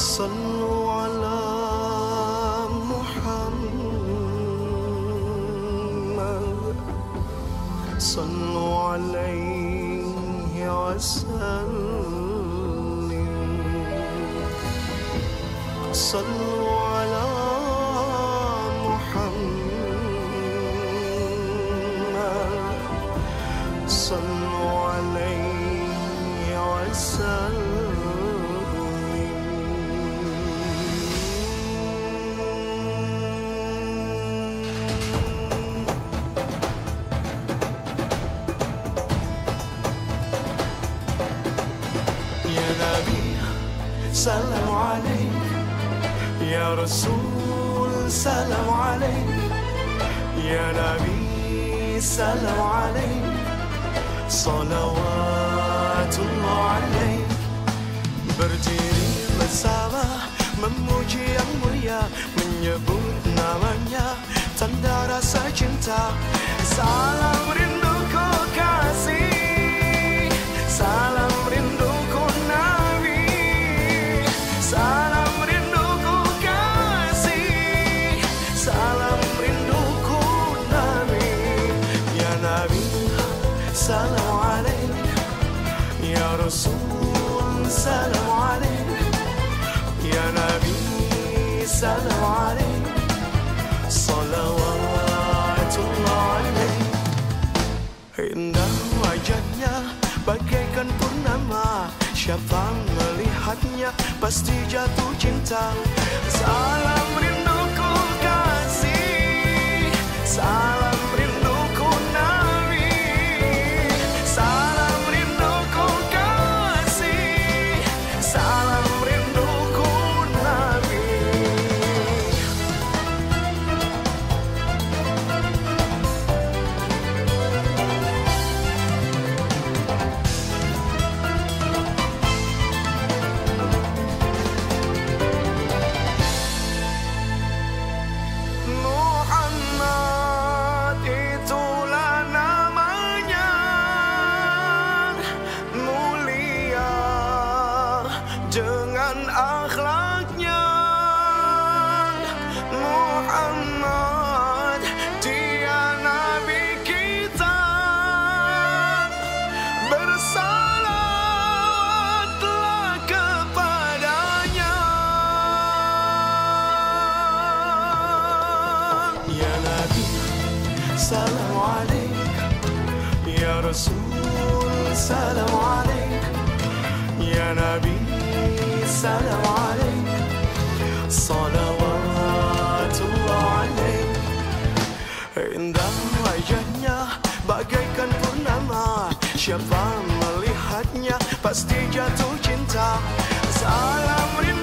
صلوا على محمد صلوا عليه وسلم صلوا سلام عليك. يا رسول سلام عليك. يا نبي سلام عليك. صلوات الله عليك. برديري بسامة memuji yang mulia menyebut namanya tanda rasa cinta سلام Ya Rasul Salam alaik Ya Nabi Salam alaik Salawatullah alaik Indah wajahnya bagaikan purnama Siapa melihatnya pasti jatuh cinta Salam rinduku dengan akhlaknya Muhammad dia nabi kita. Bersalawatlah kepadanya. Ya Nabi Salam alaik Ya Rasul Salam alaik Ya Nabi Salam alaik Salawatullah alaik Indah wajahnya bagaikan purnama Siapa melihatnya pasti jatuh cinta Salam rindu